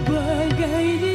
bagai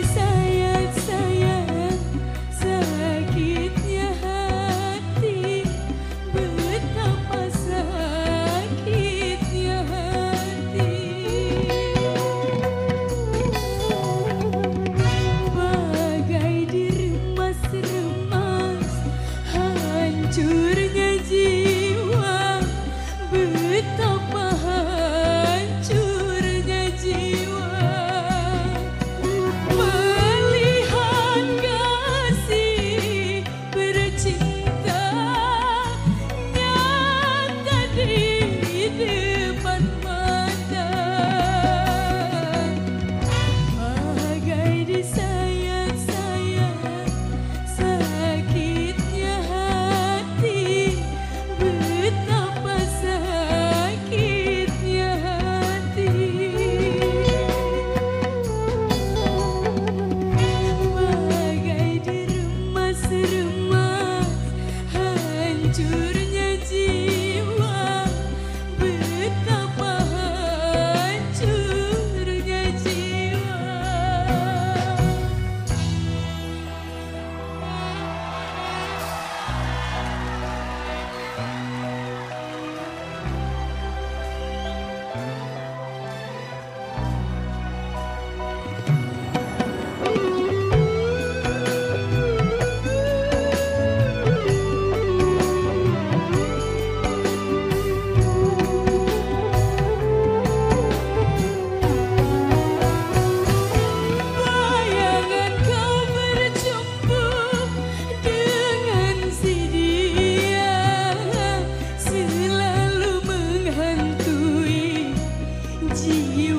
tarde e